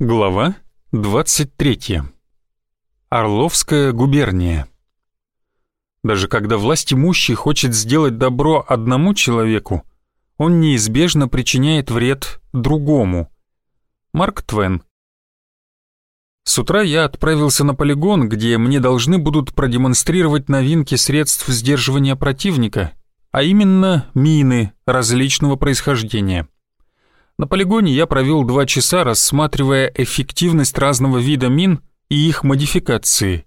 Глава 23. Орловская губерния. Даже когда власть имущий хочет сделать добро одному человеку, он неизбежно причиняет вред другому. Марк Твен. С утра я отправился на полигон, где мне должны будут продемонстрировать новинки средств сдерживания противника, а именно мины различного происхождения. На полигоне я провел два часа, рассматривая эффективность разного вида мин и их модификации.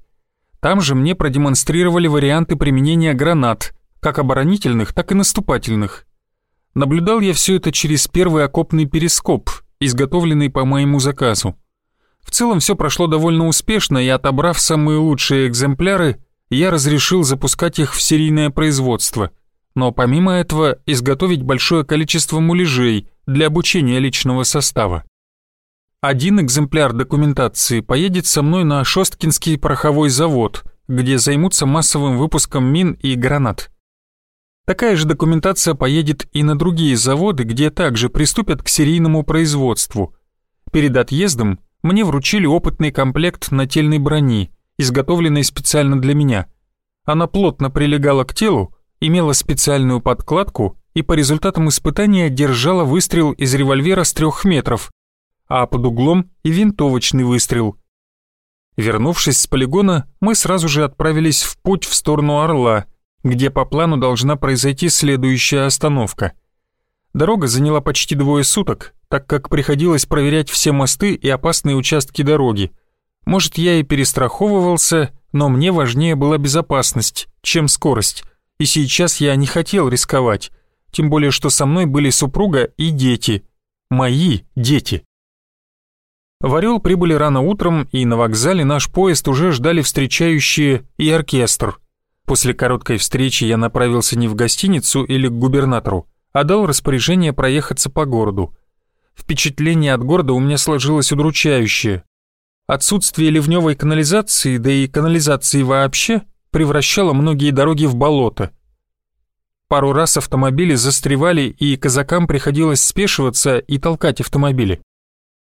Там же мне продемонстрировали варианты применения гранат, как оборонительных, так и наступательных. Наблюдал я все это через первый окопный перископ, изготовленный по моему заказу. В целом все прошло довольно успешно, и отобрав самые лучшие экземпляры, я разрешил запускать их в серийное производство. Но помимо этого изготовить большое количество муляжей – для обучения личного состава. Один экземпляр документации поедет со мной на Шосткинский пороховой завод, где займутся массовым выпуском мин и гранат. Такая же документация поедет и на другие заводы, где также приступят к серийному производству. Перед отъездом мне вручили опытный комплект нательной брони, изготовленной специально для меня. Она плотно прилегала к телу, имела специальную подкладку и по результатам испытания держала выстрел из револьвера с трех метров, а под углом и винтовочный выстрел. Вернувшись с полигона, мы сразу же отправились в путь в сторону Орла, где по плану должна произойти следующая остановка. Дорога заняла почти двое суток, так как приходилось проверять все мосты и опасные участки дороги. Может, я и перестраховывался, но мне важнее была безопасность, чем скорость, и сейчас я не хотел рисковать тем более что со мной были супруга и дети. Мои дети. В Орел прибыли рано утром, и на вокзале наш поезд уже ждали встречающие и оркестр. После короткой встречи я направился не в гостиницу или к губернатору, а дал распоряжение проехаться по городу. Впечатление от города у меня сложилось удручающее. Отсутствие ливневой канализации, да и канализации вообще, превращало многие дороги в болото – Пару раз автомобили застревали, и казакам приходилось спешиваться и толкать автомобили.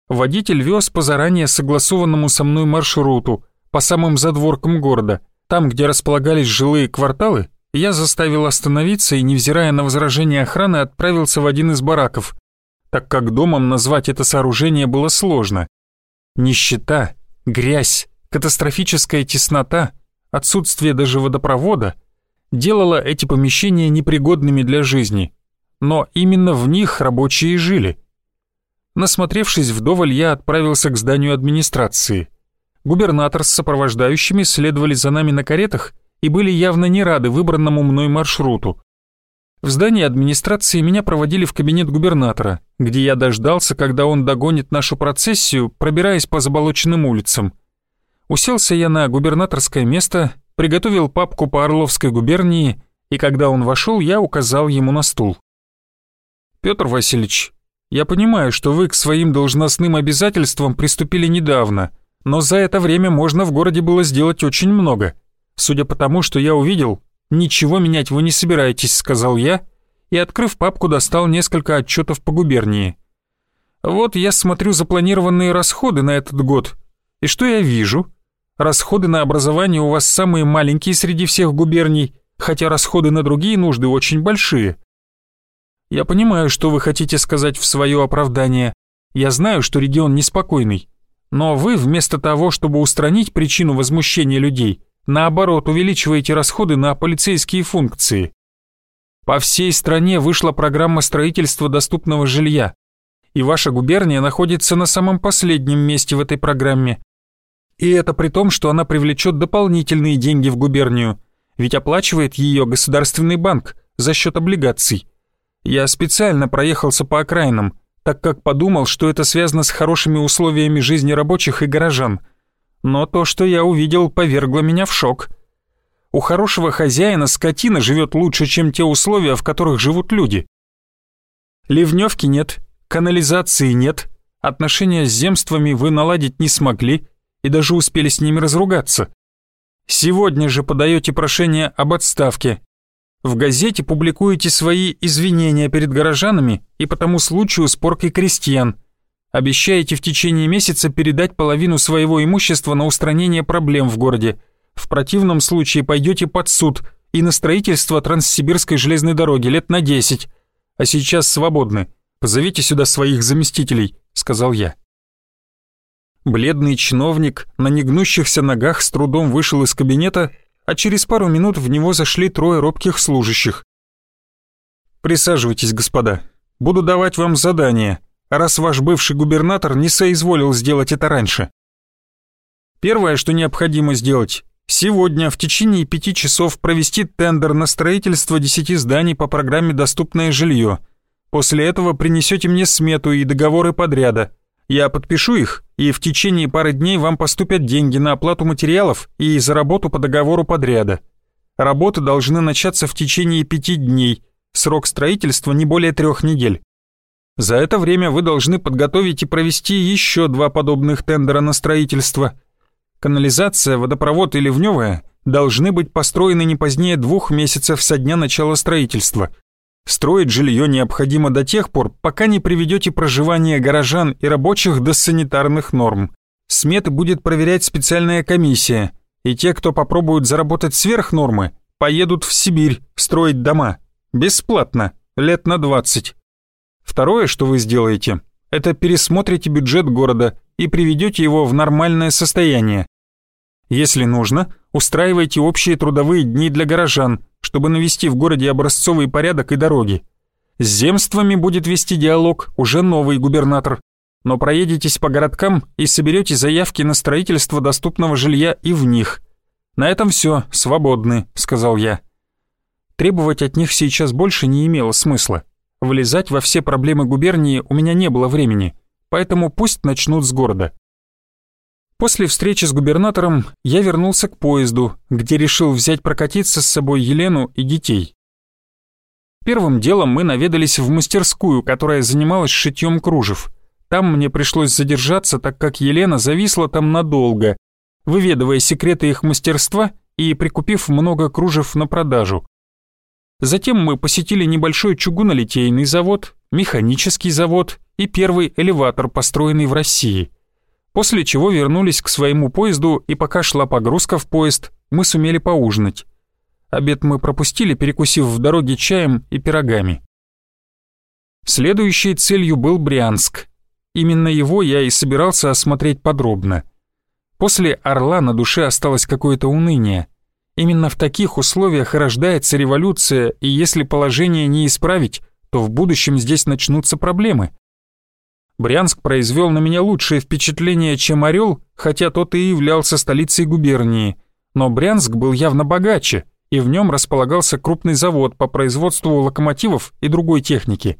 Водитель вез по заранее согласованному со мной маршруту, по самым задворкам города. Там, где располагались жилые кварталы, я заставил остановиться и, невзирая на возражение охраны, отправился в один из бараков, так как домом назвать это сооружение было сложно. Нищета, грязь, катастрофическая теснота, отсутствие даже водопровода — делало эти помещения непригодными для жизни, но именно в них рабочие жили. Насмотревшись вдоволь, я отправился к зданию администрации. Губернатор с сопровождающими следовали за нами на каретах и были явно не рады выбранному мной маршруту. В здании администрации меня проводили в кабинет губернатора, где я дождался, когда он догонит нашу процессию, пробираясь по заболоченным улицам. Уселся я на губернаторское место приготовил папку по Орловской губернии, и когда он вошел, я указал ему на стул. «Петр Васильевич, я понимаю, что вы к своим должностным обязательствам приступили недавно, но за это время можно в городе было сделать очень много. Судя по тому, что я увидел, ничего менять вы не собираетесь», — сказал я, и, открыв папку, достал несколько отчетов по губернии. «Вот я смотрю запланированные расходы на этот год, и что я вижу?» Расходы на образование у вас самые маленькие среди всех губерний, хотя расходы на другие нужды очень большие. Я понимаю, что вы хотите сказать в свое оправдание. Я знаю, что регион неспокойный. Но вы вместо того, чтобы устранить причину возмущения людей, наоборот увеличиваете расходы на полицейские функции. По всей стране вышла программа строительства доступного жилья, и ваша губерния находится на самом последнем месте в этой программе. И это при том, что она привлечет дополнительные деньги в губернию, ведь оплачивает ее государственный банк за счет облигаций. Я специально проехался по окраинам, так как подумал, что это связано с хорошими условиями жизни рабочих и горожан. Но то, что я увидел, повергло меня в шок. У хорошего хозяина скотина живет лучше, чем те условия, в которых живут люди. Ливневки нет, канализации нет, отношения с земствами вы наладить не смогли – и даже успели с ними разругаться. Сегодня же подаете прошение об отставке. В газете публикуете свои извинения перед горожанами и по тому случаю с крестьян. Обещаете в течение месяца передать половину своего имущества на устранение проблем в городе. В противном случае пойдете под суд и на строительство Транссибирской железной дороги лет на 10. А сейчас свободны. Позовите сюда своих заместителей», — сказал я. Бледный чиновник на негнущихся ногах с трудом вышел из кабинета, а через пару минут в него зашли трое робких служащих. «Присаживайтесь, господа. Буду давать вам задание, раз ваш бывший губернатор не соизволил сделать это раньше. Первое, что необходимо сделать, сегодня в течение пяти часов провести тендер на строительство десяти зданий по программе «Доступное жилье». После этого принесете мне смету и договоры подряда. Я подпишу их, и в течение пары дней вам поступят деньги на оплату материалов и за работу по договору подряда. Работы должны начаться в течение пяти дней – Срок строительства не более трех недель. За это время вы должны подготовить и провести еще два подобных тендера на строительство. Канализация, водопровод и ливневая должны быть построены не позднее двух месяцев со дня начала строительства. Строить жилье необходимо до тех пор, пока не приведете проживание горожан и рабочих до санитарных норм. Сметы будет проверять специальная комиссия, и те, кто попробуют заработать сверх нормы, поедут в Сибирь строить дома. Бесплатно, лет на 20. Второе, что вы сделаете, это пересмотрите бюджет города и приведете его в нормальное состояние. Если нужно, устраивайте общие трудовые дни для горожан, чтобы навести в городе образцовый порядок и дороги. С земствами будет вести диалог уже новый губернатор, но проедетесь по городкам и соберете заявки на строительство доступного жилья и в них. На этом все, свободны, сказал я. Требовать от них сейчас больше не имело смысла. Влезать во все проблемы губернии у меня не было времени, поэтому пусть начнут с города. После встречи с губернатором я вернулся к поезду, где решил взять прокатиться с собой Елену и детей. Первым делом мы наведались в мастерскую, которая занималась шитьем кружев. Там мне пришлось задержаться, так как Елена зависла там надолго, выведывая секреты их мастерства и прикупив много кружев на продажу. Затем мы посетили небольшой чугунолитейный завод, механический завод и первый элеватор, построенный в России. После чего вернулись к своему поезду, и пока шла погрузка в поезд, мы сумели поужинать. Обед мы пропустили, перекусив в дороге чаем и пирогами. Следующей целью был Брянск. Именно его я и собирался осмотреть подробно. После «Орла» на душе осталось какое-то уныние – Именно в таких условиях рождается революция, и если положение не исправить, то в будущем здесь начнутся проблемы. Брянск произвел на меня лучшее впечатление, чем Орел, хотя тот и являлся столицей губернии. Но Брянск был явно богаче, и в нем располагался крупный завод по производству локомотивов и другой техники.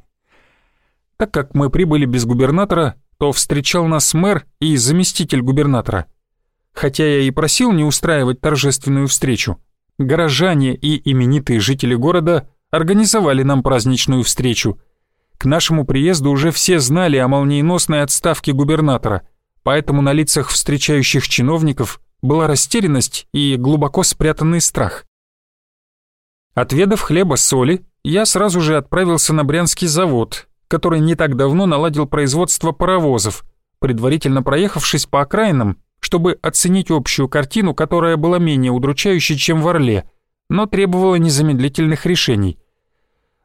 Так как мы прибыли без губернатора, то встречал нас мэр и заместитель губернатора – Хотя я и просил не устраивать торжественную встречу, горожане и именитые жители города организовали нам праздничную встречу. К нашему приезду уже все знали о молниеносной отставке губернатора, поэтому на лицах встречающих чиновников была растерянность и глубоко спрятанный страх. Отведав хлеба соли, я сразу же отправился на Брянский завод, который не так давно наладил производство паровозов, предварительно проехавшись по окраинам чтобы оценить общую картину, которая была менее удручающей, чем в Орле, но требовала незамедлительных решений.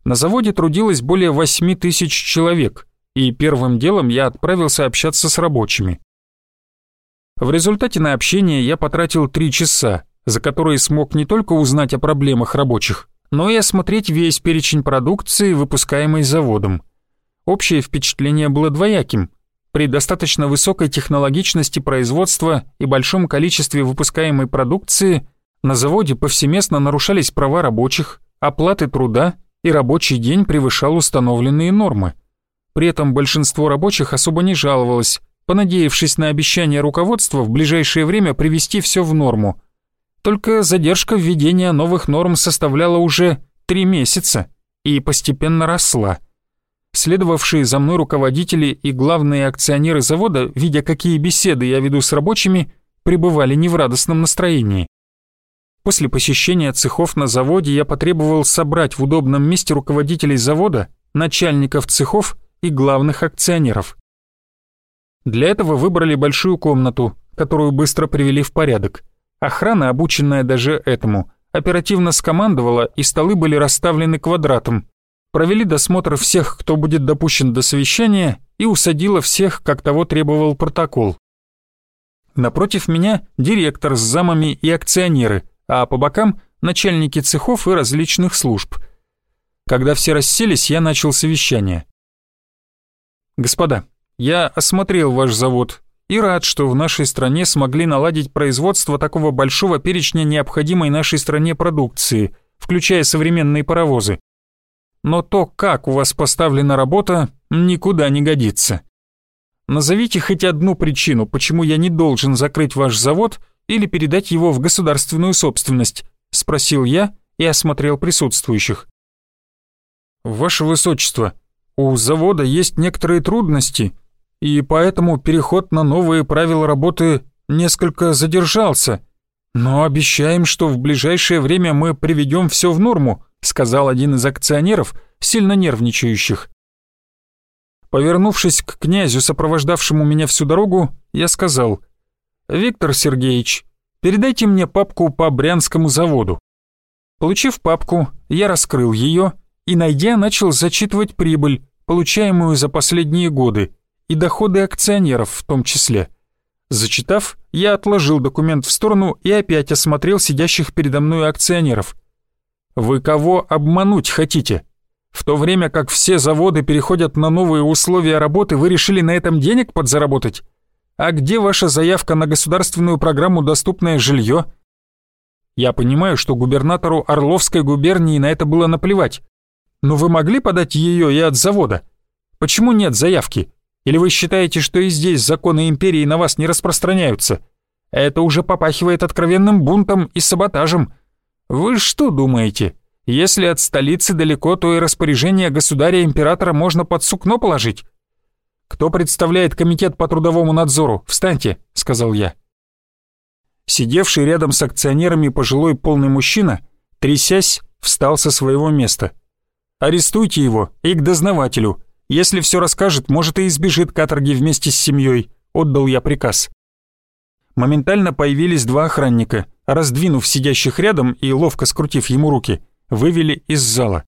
На заводе трудилось более 8 тысяч человек, и первым делом я отправился общаться с рабочими. В результате на общение я потратил три часа, за которые смог не только узнать о проблемах рабочих, но и осмотреть весь перечень продукции, выпускаемой заводом. Общее впечатление было двояким. При достаточно высокой технологичности производства и большом количестве выпускаемой продукции на заводе повсеместно нарушались права рабочих, оплаты труда и рабочий день превышал установленные нормы. При этом большинство рабочих особо не жаловалось, понадеявшись на обещание руководства в ближайшее время привести все в норму. Только задержка введения новых норм составляла уже три месяца и постепенно росла – Следовавшие за мной руководители и главные акционеры завода, видя, какие беседы я веду с рабочими, пребывали не в радостном настроении. После посещения цехов на заводе я потребовал собрать в удобном месте руководителей завода, начальников цехов и главных акционеров. Для этого выбрали большую комнату, которую быстро привели в порядок. Охрана, обученная даже этому, оперативно скомандовала, и столы были расставлены квадратом. Провели досмотр всех, кто будет допущен до совещания, и усадила всех, как того требовал протокол. Напротив меня директор с замами и акционеры, а по бокам начальники цехов и различных служб. Когда все расселись, я начал совещание. «Господа, я осмотрел ваш завод и рад, что в нашей стране смогли наладить производство такого большого перечня необходимой нашей стране продукции, включая современные паровозы. Но то, как у вас поставлена работа, никуда не годится. Назовите хоть одну причину, почему я не должен закрыть ваш завод или передать его в государственную собственность, спросил я и осмотрел присутствующих. Ваше Высочество, у завода есть некоторые трудности, и поэтому переход на новые правила работы несколько задержался. Но обещаем, что в ближайшее время мы приведем все в норму, сказал один из акционеров, сильно нервничающих. Повернувшись к князю, сопровождавшему меня всю дорогу, я сказал, «Виктор Сергеевич, передайте мне папку по Брянскому заводу». Получив папку, я раскрыл ее и, найдя, начал зачитывать прибыль, получаемую за последние годы, и доходы акционеров в том числе. Зачитав, я отложил документ в сторону и опять осмотрел сидящих передо мной акционеров. «Вы кого обмануть хотите? В то время как все заводы переходят на новые условия работы, вы решили на этом денег подзаработать? А где ваша заявка на государственную программу «Доступное жилье»?» Я понимаю, что губернатору Орловской губернии на это было наплевать. Но вы могли подать ее и от завода? Почему нет заявки? Или вы считаете, что и здесь законы империи на вас не распространяются? Это уже попахивает откровенным бунтом и саботажем. Вы что думаете? Если от столицы далеко, то и распоряжение государя-императора можно под сукно положить. Кто представляет комитет по трудовому надзору? Встаньте, сказал я. Сидевший рядом с акционерами пожилой полный мужчина, трясясь, встал со своего места. Арестуйте его и к дознавателю. Если все расскажет, может и избежит каторги вместе с семьей. Отдал я приказ. Моментально появились два охранника, раздвинув сидящих рядом и ловко скрутив ему руки, вывели из зала.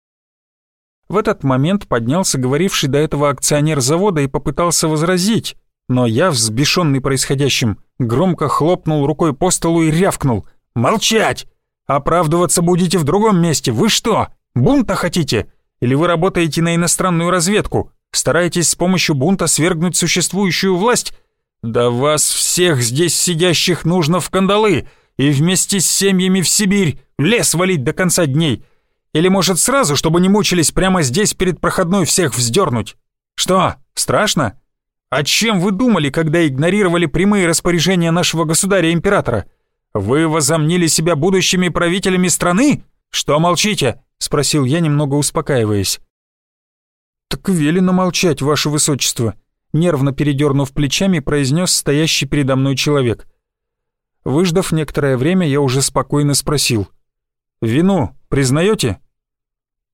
В этот момент поднялся говоривший до этого акционер завода и попытался возразить, но я, взбешенный происходящим, громко хлопнул рукой по столу и рявкнул. «Молчать! Оправдываться будете в другом месте! Вы что, бунта хотите? Или вы работаете на иностранную разведку? Стараетесь с помощью бунта свергнуть существующую власть? Да вас всех здесь сидящих нужно в кандалы и вместе с семьями в Сибирь, лес валить до конца дней. Или, может, сразу, чтобы не мучились прямо здесь перед проходной всех вздернуть? Что, страшно? А чем вы думали, когда игнорировали прямые распоряжения нашего государя-императора? Вы возомнили себя будущими правителями страны? Что молчите? — спросил я, немного успокаиваясь. «Так велено молчать, ваше высочество», — нервно передернув плечами, произнес стоящий передо мной человек. Выждав некоторое время, я уже спокойно спросил. «Вину признаете?»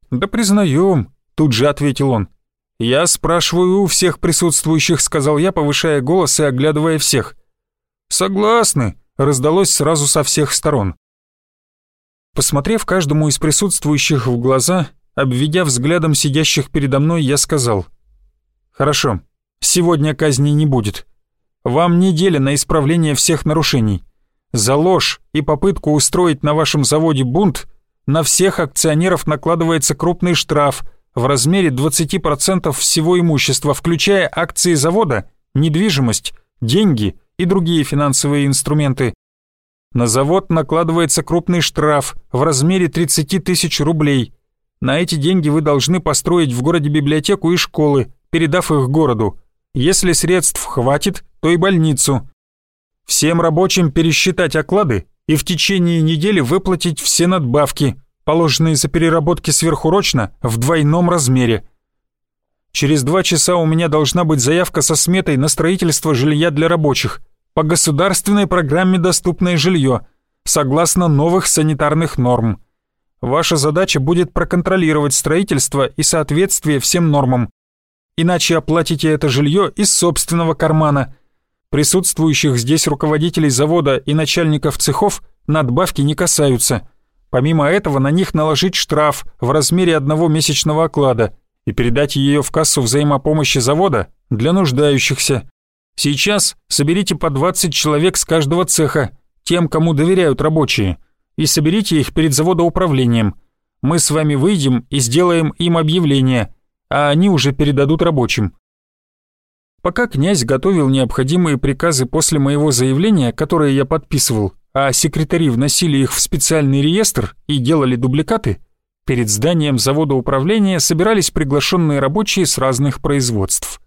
«Да признаем», — тут же ответил он. «Я спрашиваю у всех присутствующих», — сказал я, повышая голос и оглядывая всех. «Согласны», — раздалось сразу со всех сторон. Посмотрев каждому из присутствующих в глаза, обведя взглядом сидящих передо мной, я сказал. «Хорошо, сегодня казни не будет. Вам неделя на исправление всех нарушений. За ложь и попытку устроить на вашем заводе бунт на всех акционеров накладывается крупный штраф в размере 20% всего имущества, включая акции завода, недвижимость, деньги и другие финансовые инструменты, на завод накладывается крупный штраф в размере 30 тысяч рублей. На эти деньги вы должны построить в городе библиотеку и школы, передав их городу. Если средств хватит, то и больницу. Всем рабочим пересчитать оклады и в течение недели выплатить все надбавки, положенные за переработки сверхурочно в двойном размере. Через два часа у меня должна быть заявка со сметой на строительство жилья для рабочих по государственной программе «Доступное жилье» согласно новых санитарных норм. Ваша задача будет проконтролировать строительство и соответствие всем нормам. иначе оплатите это жилье из собственного кармана. Присутствующих здесь руководителей завода и начальников цехов надбавки не касаются. Помимо этого на них наложить штраф в размере одного месячного оклада и передать ее в кассу взаимопомощи завода для нуждающихся. Сейчас соберите по 20 человек с каждого цеха, тем, кому доверяют рабочие, и соберите их перед заводоуправлением. Мы с вами выйдем и сделаем им объявление, а они уже передадут рабочим. Пока князь готовил необходимые приказы после моего заявления, которые я подписывал, а секретари вносили их в специальный реестр и делали дубликаты, перед зданием завода управления собирались приглашенные рабочие с разных производств.